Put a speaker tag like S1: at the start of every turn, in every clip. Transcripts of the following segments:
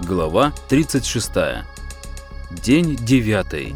S1: Глава 36. День 9.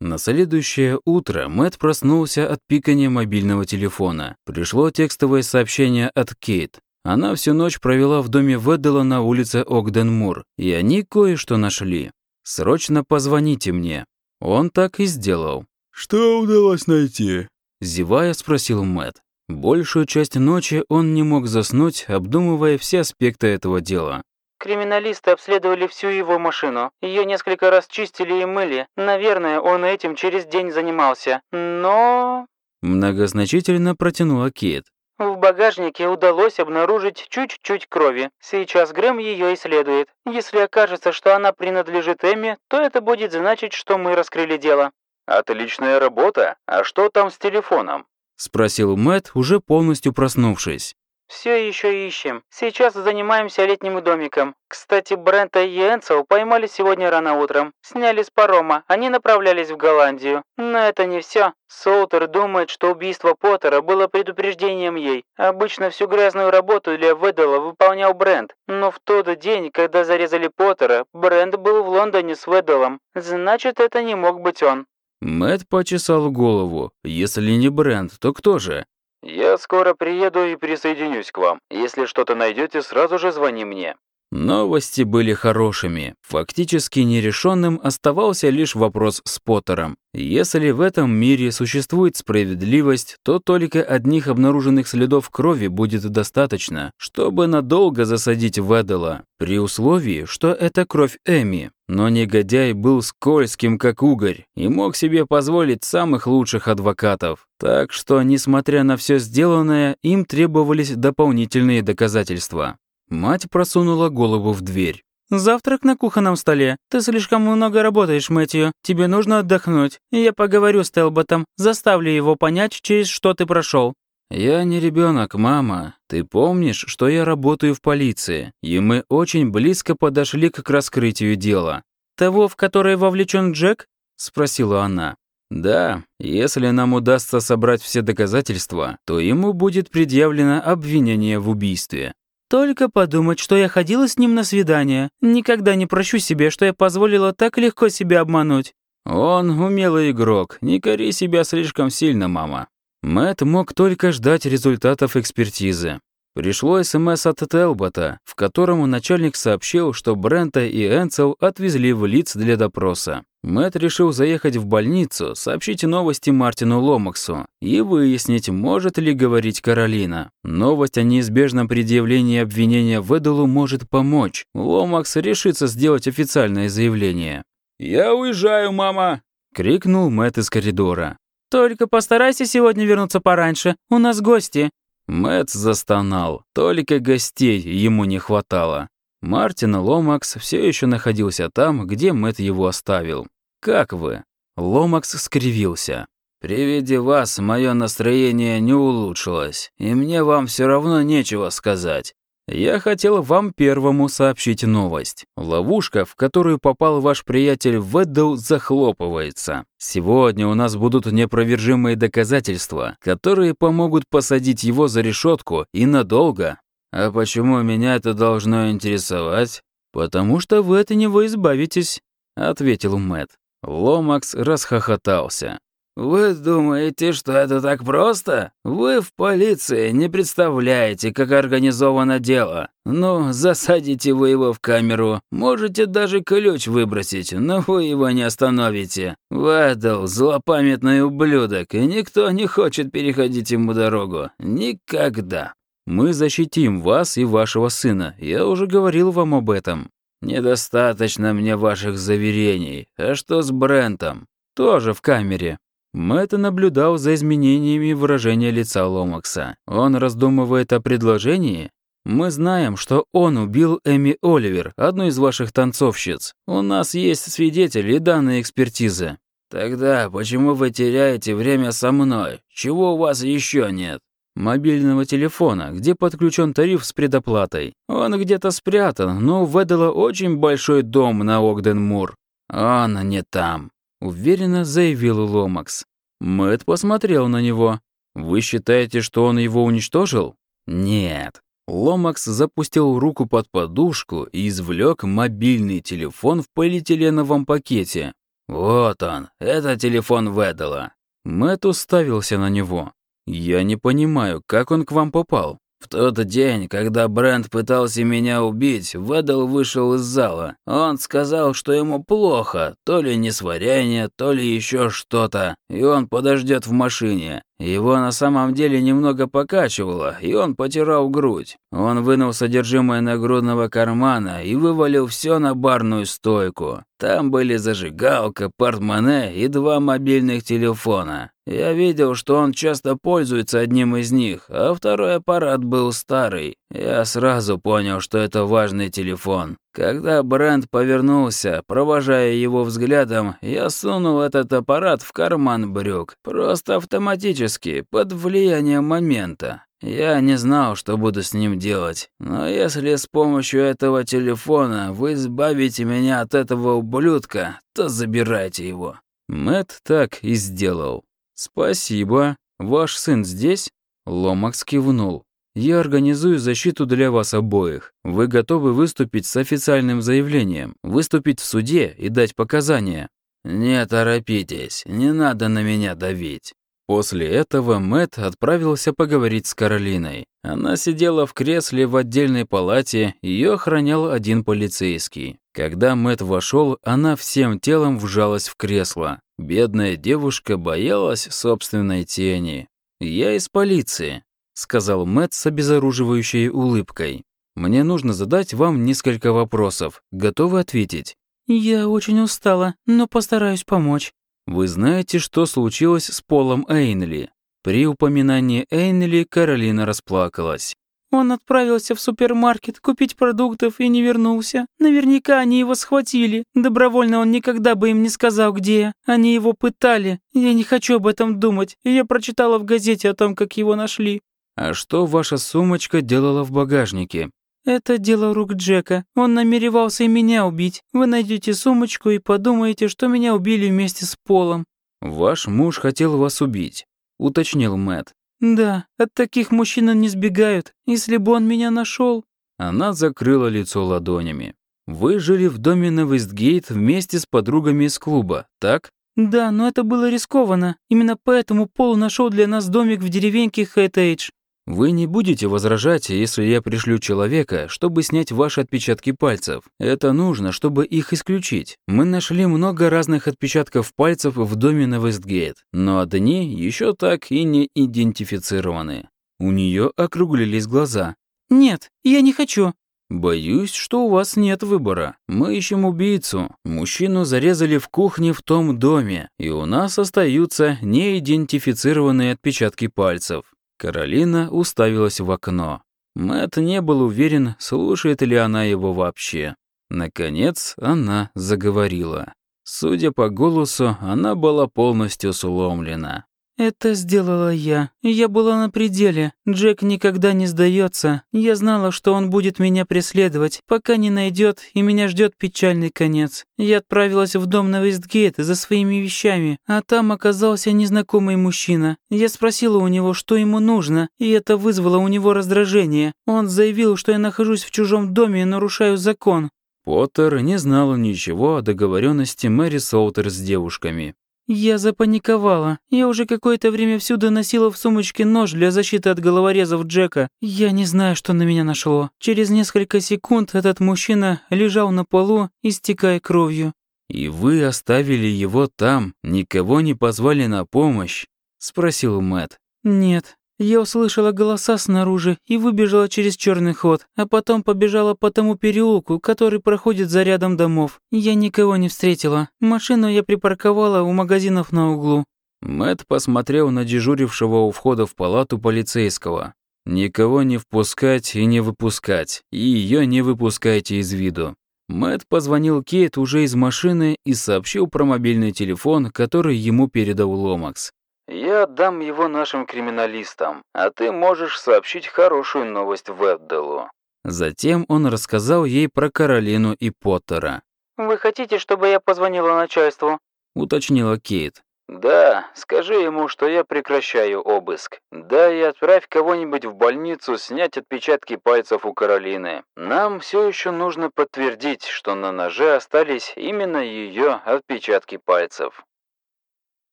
S1: На следующее утро Мэт проснулся от пикания мобильного телефона. Пришло текстовое сообщение от Кейт. Она всю ночь провела в доме Веддела на улице Огденмур, и они кое-что нашли. «Срочно позвоните мне». Он так и сделал.
S2: «Что удалось найти?»
S1: Зевая, спросил Мэт. Большую часть ночи он не мог заснуть, обдумывая все аспекты этого дела.
S3: Криминалисты обследовали всю его машину. Ее несколько раз чистили и мыли. Наверное, он этим через день занимался. Но...
S1: Многозначительно протянула Кейт.
S3: В багажнике удалось обнаружить чуть-чуть крови. Сейчас Грэм ее исследует. Если окажется, что она принадлежит Эмме, то это будет значить, что мы раскрыли дело.
S4: Отличная работа. А что там с телефоном?
S1: Спросил Мэт, уже полностью проснувшись.
S3: Все еще ищем. Сейчас занимаемся летним домиком. Кстати, Брента и Энсел поймали сегодня рано утром. Сняли с парома. Они направлялись в Голландию. Но это не все. Солтер думает, что убийство Поттера было предупреждением ей. Обычно всю грязную работу для Веддала выполнял Брент. Но в тот день, когда зарезали Поттера, Брент был в Лондоне с Веддалом. Значит, это не мог быть он.
S1: Мэт почесал голову. Если не Брент, то кто же?
S4: Я скоро приеду и присоединюсь к вам. Если что-то найдете, сразу же звони мне.
S1: Новости были хорошими. Фактически нерешенным оставался лишь вопрос с Поттером. Если в этом мире существует справедливость, то только одних обнаруженных следов крови будет достаточно, чтобы надолго засадить Ведела, при условии, что это кровь Эми. Но негодяй был скользким, как угорь, и мог себе позволить самых лучших адвокатов. Так что, несмотря на все сделанное, им требовались дополнительные доказательства. Мать просунула голову в дверь.
S3: «Завтрак на кухонном столе. Ты слишком много работаешь, Мэтью. Тебе нужно отдохнуть. Я поговорю с Телботом, заставлю его понять, через что ты прошел.
S1: «Я не ребенок, мама. Ты помнишь, что я работаю в полиции, и мы очень близко подошли к раскрытию дела».
S3: «Того, в которое вовлечен Джек?» – спросила она.
S1: «Да, если нам удастся собрать все доказательства, то ему будет предъявлено обвинение в убийстве.
S3: Только подумать, что я ходила с ним на свидание. Никогда не прощу себе, что я позволила так легко себя обмануть.
S1: Он умелый игрок. Не кори себя слишком сильно, мама. Мэт мог только ждать результатов экспертизы. Пришло СМС от Телбота, в котором начальник сообщил, что Брента и Энсел отвезли в лиц для допроса. Мэт решил заехать в больницу, сообщить новости Мартину Ломаксу и выяснить, может ли говорить Каролина. Новость о неизбежном предъявлении обвинения Ведалу может помочь. Ломакс решится сделать официальное заявление.
S2: «Я уезжаю, мама!»
S1: — крикнул Мэт из коридора.
S3: «Только постарайся сегодня вернуться пораньше, у нас гости»,
S1: Мэтт застонал. Только гостей ему не хватало. Мартин Ломакс все еще находился там, где Мэтт его оставил. «Как вы?» Ломакс скривился. «При виде вас мое настроение не улучшилось, и мне вам все равно нечего сказать. Я хотел вам первому сообщить новость. Ловушка, в которую попал ваш приятель Веддл, захлопывается. Сегодня у нас будут непровержимые доказательства, которые помогут посадить его за решетку и надолго. А почему меня это должно интересовать? Потому что вы от него избавитесь, ответил Мэт. Ломакс расхохотался. «Вы думаете, что это так просто? Вы в полиции не представляете, как организовано дело. Ну, засадите вы его в камеру, можете даже ключ выбросить, но вы его не остановите. Вэддл – злопамятный ублюдок, и никто не хочет переходить ему дорогу. Никогда. Мы защитим вас и вашего сына, я уже говорил вам об этом. Недостаточно мне ваших заверений. А что с Брентом? Тоже в камере. Мэтт наблюдал за изменениями выражения лица Ломакса. Он раздумывает о предложении? Мы знаем, что он убил Эми Оливер, одну из ваших танцовщиц. У нас есть свидетели и данные экспертизы. Тогда почему вы теряете время со мной? Чего у вас еще нет? Мобильного телефона, где подключен тариф с предоплатой. Он где-то спрятан, но выдало очень большой дом на Огденмур. Он не там. — уверенно заявил Ломакс. Мэт посмотрел на него. «Вы считаете, что он его уничтожил?» «Нет». Ломакс запустил руку под подушку и извлек мобильный телефон в полиэтиленовом пакете. «Вот он, это телефон Ведала». Мэтт уставился на него. «Я не понимаю, как он к вам попал?» В тот день, когда Брент пытался меня убить, Ведал вышел из зала. Он сказал, что ему плохо, то ли несварение, то ли еще что-то, и он подождет в машине. Его на самом деле немного покачивало, и он потирал грудь. Он вынул содержимое нагрудного кармана и вывалил все на барную стойку. Там были зажигалка, портмоне и два мобильных телефона. Я видел, что он часто пользуется одним из них, а второй аппарат был старый. Я сразу понял, что это важный телефон. Когда Брент повернулся, провожая его взглядом, я сунул этот аппарат в карман брюк, просто автоматически, под влиянием момента. Я не знал, что буду с ним делать, но если с помощью этого телефона вы избавите меня от этого ублюдка, то забирайте его». Мэт так и сделал. «Спасибо. Ваш сын здесь?» Ломакс кивнул. Я организую защиту для вас обоих. Вы готовы выступить с официальным заявлением, выступить в суде и дать показания? Не торопитесь, не надо на меня давить. После этого Мэт отправился поговорить с Каролиной. Она сидела в кресле в отдельной палате, ее охранял один полицейский. Когда Мэт вошел, она всем телом вжалась в кресло. Бедная девушка боялась собственной тени. «Я из полиции сказал Мэтт с обезоруживающей улыбкой. «Мне нужно задать вам несколько вопросов. Готовы ответить?»
S3: «Я очень устала, но постараюсь помочь».
S1: «Вы знаете, что случилось с Полом Эйнли?» При упоминании Эйнли Каролина расплакалась.
S3: Он отправился в супермаркет купить продуктов и не вернулся. Наверняка они его схватили. Добровольно он никогда бы им не сказал, где Они его пытали. Я не хочу об этом думать. Я прочитала в газете о том, как его нашли.
S1: «А что ваша сумочка делала в багажнике?»
S3: «Это дело рук Джека. Он намеревался и меня убить. Вы найдете сумочку и подумаете, что меня убили вместе с Полом».
S1: «Ваш муж хотел вас убить», — уточнил Мэт.
S3: «Да, от таких мужчин не сбегают. Если бы он меня нашел.
S1: Она закрыла лицо ладонями. «Вы жили в доме на Вестгейт вместе с подругами из клуба, так?»
S3: «Да, но это было рискованно. Именно поэтому Пол нашел для нас домик в деревеньке Хэтэйдж.
S1: Вы не будете возражать, если я пришлю человека, чтобы снять ваши отпечатки пальцев. Это нужно, чтобы их исключить. Мы нашли много разных отпечатков пальцев в доме на Вестгейт, но одни еще так и не идентифицированы. У нее округлились глаза.
S3: «Нет, я не хочу».
S1: «Боюсь, что у вас нет выбора. Мы ищем убийцу. Мужчину зарезали в кухне в том доме, и у нас остаются неидентифицированные отпечатки пальцев. Каролина уставилась в окно. Мэт не был уверен, слушает ли она его вообще. Наконец она заговорила. Судя по голосу, она была полностью сломлена.
S3: «Это сделала я. Я была на пределе. Джек никогда не сдается. Я знала, что он будет меня преследовать, пока не найдет, и меня ждет печальный конец. Я отправилась в дом на Вестгейт за своими вещами, а там оказался незнакомый мужчина. Я спросила у него, что ему нужно, и это вызвало у него раздражение. Он заявил, что я нахожусь в чужом доме и нарушаю закон.
S1: Поттер не знал ничего о договоренности Мэри Солтер с девушками.
S3: Я запаниковала. Я уже какое-то время всюду носила в сумочке нож для защиты от головорезов Джека. Я не знаю, что на меня нашло. Через несколько секунд этот мужчина лежал на полу, истекая кровью.
S1: «И вы оставили его там, никого не позвали на помощь?» — спросил Мэт.
S3: «Нет, я услышала голоса снаружи и выбежала через черный ход, а потом побежала по тому переулку, который проходит за рядом домов. Я никого не встретила. Машину я припарковала у магазинов на углу.
S1: Мэт посмотрел на дежурившего у входа в палату полицейского. Никого не впускать и не выпускать, и ее не выпускайте из виду. Мэт позвонил Кейт уже из машины и сообщил про мобильный телефон, который ему передал Ломакс.
S4: Я отдам его нашим криминалистам, а ты можешь сообщить хорошую новость Ведделу».
S1: Затем он рассказал ей про Каролину и Поттера.
S3: «Вы хотите, чтобы я позвонила начальству?»
S1: — уточнила Кейт.
S4: «Да, скажи ему, что я прекращаю обыск. Да и отправь кого-нибудь в больницу снять отпечатки пальцев у Каролины. Нам все еще нужно подтвердить, что на ноже остались именно ее отпечатки пальцев».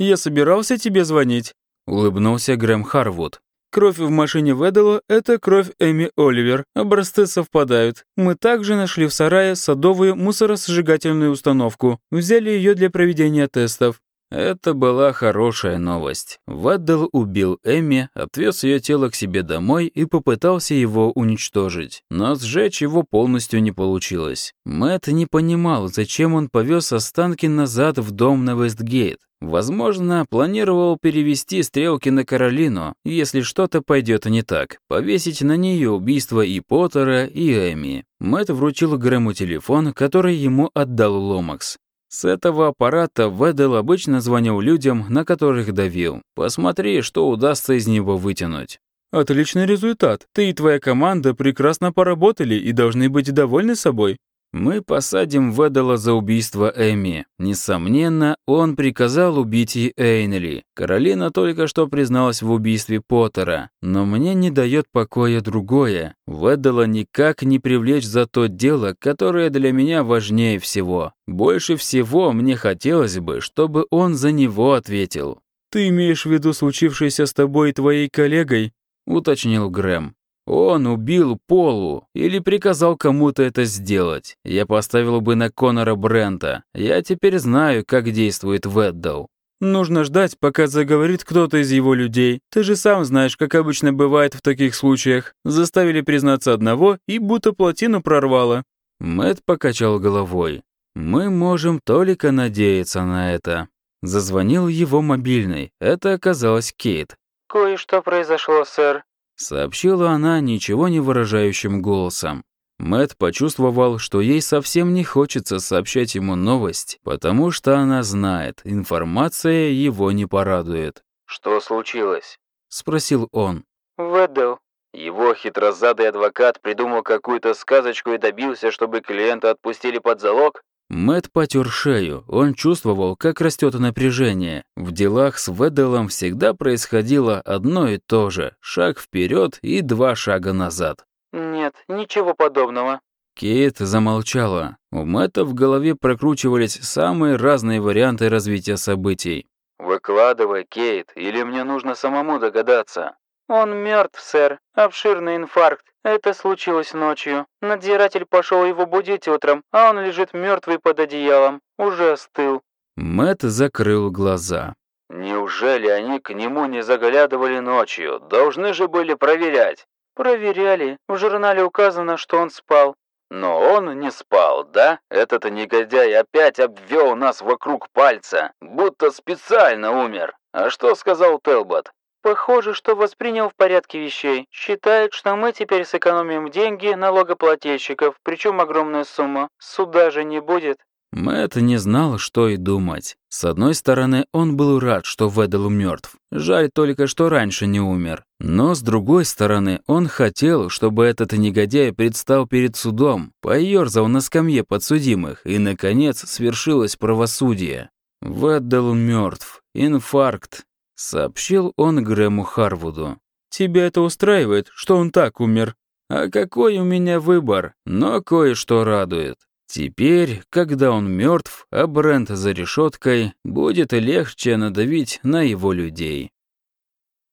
S1: «Я собирался тебе звонить», — улыбнулся Грэм Харвуд. Кровь в машине Ведела — это кровь Эми Оливер. Образцы совпадают. Мы также нашли в сарае садовую мусоросжигательную установку. Взяли ее для проведения тестов. Это была хорошая новость. Ваддал убил Эми, отвез ее тело к себе домой и попытался его уничтожить. Но сжечь его полностью не получилось. Мэтт не понимал, зачем он повез останки назад в дом на Вестгейт. Возможно, планировал перевести стрелки на Каролину, если что-то пойдет не так, повесить на нее убийство и Поттера, и Эми. Мэтт вручил Грэму телефон, который ему отдал Ломакс. С этого аппарата Ведел обычно звонил людям, на которых давил. Посмотри, что удастся из него вытянуть. Отличный результат. Ты и твоя команда прекрасно поработали и должны быть довольны собой. Мы посадим Ведела за убийство Эми. Несомненно, он приказал убить и Эйнли. Каролина только что призналась в убийстве Поттера. Но мне не дает покоя другое. Ведела никак не привлечь за то дело, которое для меня важнее всего. Больше всего мне хотелось бы, чтобы он за него ответил. «Ты имеешь в виду случившееся с тобой и твоей коллегой?» — уточнил Грэм. Он убил Полу или приказал кому-то это сделать. Я поставил бы на Конора Брента. Я теперь знаю, как действует Веддал. Нужно ждать, пока заговорит кто-то из его людей. Ты же сам знаешь, как обычно бывает в таких случаях. Заставили признаться одного и будто плотину прорвало. Мэт покачал головой. Мы можем только надеяться на это. Зазвонил его мобильный. Это оказалась Кейт.
S3: «Кое-что произошло, сэр»,
S1: сообщила она ничего не выражающим голосом. Мэт почувствовал, что ей совсем не хочется сообщать ему новость, потому что она знает, информация его не порадует.
S4: «Что случилось?»
S1: — спросил он.
S3: «Ведел».
S4: Его хитрозадый адвокат придумал какую-то сказочку и добился, чтобы клиента отпустили под залог?
S1: Мэт потер шею. Он чувствовал, как растет напряжение. В делах с Веделом всегда происходило одно и то же. Шаг вперед и два шага назад.
S3: «Нет, ничего подобного».
S1: Кейт замолчала. У Мэтта в голове прокручивались самые разные варианты развития событий.
S4: «Выкладывай, Кейт, или мне нужно самому догадаться?»
S3: «Он мертв, сэр. Обширный инфаркт. Это случилось ночью. Надзиратель пошел его будить утром, а он лежит мертвый под одеялом. Уже остыл.
S1: Мэт закрыл глаза.
S4: Неужели они к нему не заглядывали ночью? Должны же были проверять.
S3: Проверяли. В журнале указано, что он спал.
S4: Но он не спал, да? Этот негодяй опять обвел нас вокруг пальца, будто специально умер. А что сказал Телбот?
S3: Похоже, что воспринял в порядке вещей. Считает, что мы теперь сэкономим деньги налогоплательщиков, причем огромная сумма. Суда же не будет.
S1: Мэтт не знал, что и думать. С одной стороны, он был рад, что Ведел мертв. Жаль только, что раньше не умер. Но с другой стороны, он хотел, чтобы этот негодяй предстал перед судом, поерзал на скамье подсудимых, и, наконец, свершилось правосудие. Ведел мертв. Инфаркт сообщил он Грэму Харвуду. «Тебя это устраивает, что он так умер? А какой у меня выбор, но кое-что радует. Теперь, когда он мертв, а Брент за решеткой, будет легче надавить на его людей».